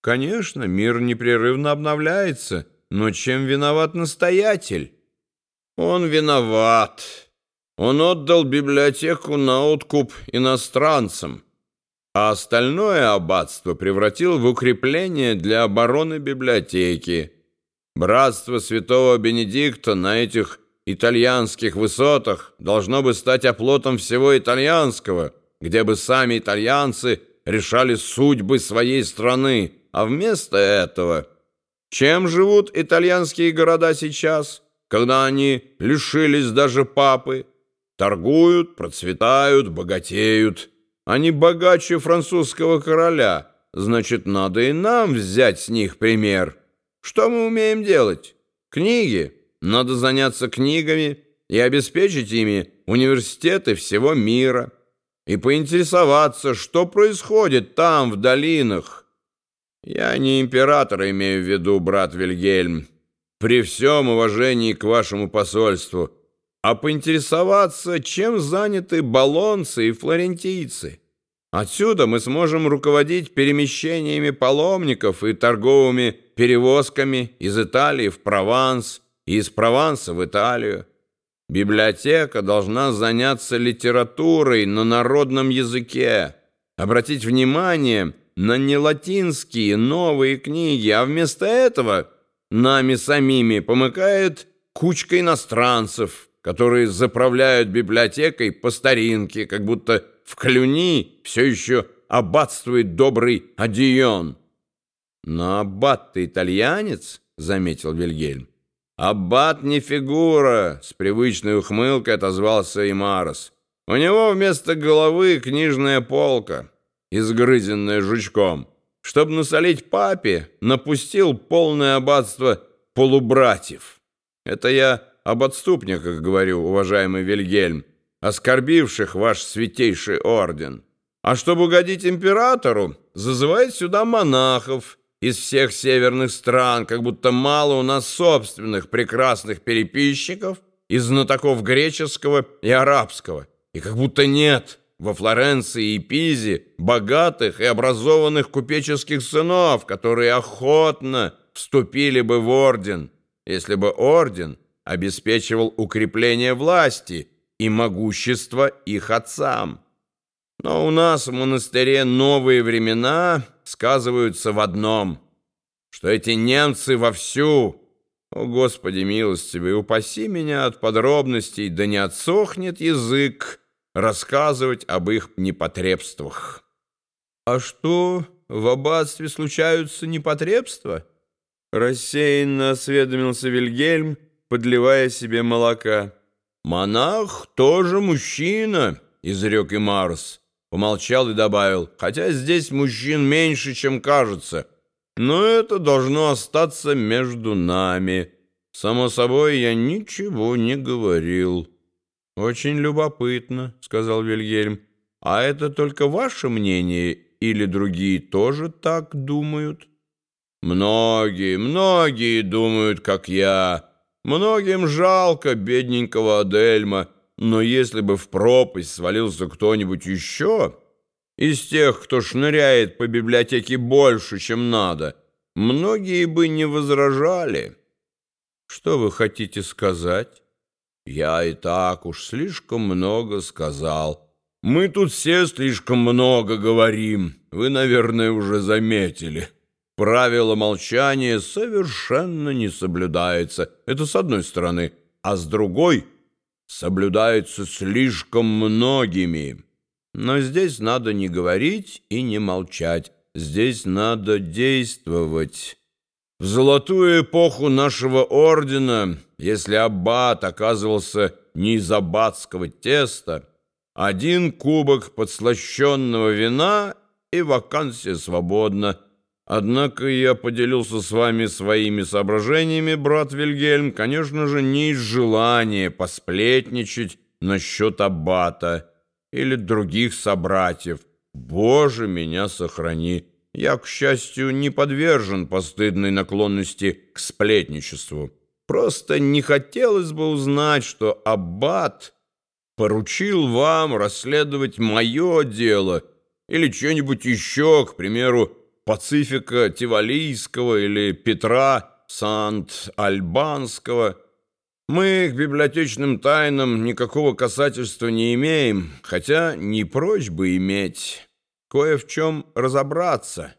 Конечно, мир непрерывно обновляется, но чем виноват настоятель? Он виноват. Он отдал библиотеку на откуп иностранцам, а остальное аббатство превратил в укрепление для обороны библиотеки. Братство святого Бенедикта на этих итальянских высотах должно бы стать оплотом всего итальянского, где бы сами итальянцы решали судьбы своей страны, а вместо этого... Чем живут итальянские города сейчас, когда они лишились даже папы? Торгуют, процветают, богатеют. Они богаче французского короля. Значит, надо и нам взять с них пример. Что мы умеем делать? Книги. Надо заняться книгами и обеспечить ими университеты всего мира. И поинтересоваться, что происходит там, в долинах, «Я не императора имею в виду, брат Вильгельм, при всем уважении к вашему посольству, а поинтересоваться, чем заняты болонцы и флорентийцы. Отсюда мы сможем руководить перемещениями паломников и торговыми перевозками из Италии в Прованс и из Прованса в Италию. Библиотека должна заняться литературой на народном языке, обратить внимание – на нелатинские новые книги, а вместо этого нами самими помыкает кучка иностранцев, которые заправляют библиотекой по старинке, как будто в Клюни все еще аббатствует добрый Адион. «Но аббат ты итальянец», — заметил Вильгельм. «Аббат не фигура», — с привычной ухмылкой отозвался Имарос. «У него вместо головы книжная полка» изгрызенное жучком, чтобы насолить папе, напустил полное аббатство полубратьев. Это я об отступниках говорю, уважаемый Вильгельм, оскорбивших ваш святейший орден. А чтобы угодить императору, зазывает сюда монахов из всех северных стран, как будто мало у нас собственных прекрасных переписчиков и знатоков греческого и арабского, и как будто нет во Флоренции и Пизе богатых и образованных купеческих сынов, которые охотно вступили бы в орден, если бы орден обеспечивал укрепление власти и могущества их отцам. Но у нас в монастыре новые времена сказываются в одном, что эти немцы вовсю, о Господи милостивый, упаси меня от подробностей, да не отсохнет язык, рассказывать об их непотребствах. «А что, в аббатстве случаются непотребства?» Рассеянно осведомился Вильгельм, подливая себе молока. «Монах тоже мужчина», — изрек и Марс. Помолчал и добавил, «хотя здесь мужчин меньше, чем кажется, но это должно остаться между нами. Само собой, я ничего не говорил». «Очень любопытно», — сказал Вильгельм. «А это только ваше мнение или другие тоже так думают?» «Многие, многие думают, как я. Многим жалко бедненького Адельма, но если бы в пропасть свалился кто-нибудь еще из тех, кто шныряет по библиотеке больше, чем надо, многие бы не возражали». «Что вы хотите сказать?» Я и так уж слишком много сказал. Мы тут все слишком много говорим. Вы, наверное, уже заметили. Правило молчания совершенно не соблюдается. Это с одной стороны. А с другой соблюдается слишком многими. Но здесь надо не говорить и не молчать. Здесь надо действовать». В золотую эпоху нашего ордена, если аббат оказывался не из аббатского теста, один кубок подслащенного вина и вакансия свободна. Однако я поделился с вами своими соображениями, брат Вильгельм, конечно же, не из желания посплетничать насчет аббата или других собратьев. Боже, меня сохрани! Я, к счастью, не подвержен постыдной наклонности к сплетничеству. Просто не хотелось бы узнать, что Аббат поручил вам расследовать мое дело или что-нибудь еще, к примеру, Пацифика Тивалийского или Петра Сант-Альбанского. Мы к библиотечным тайнам никакого касательства не имеем, хотя не прочь бы иметь. Кое в чем разобраться.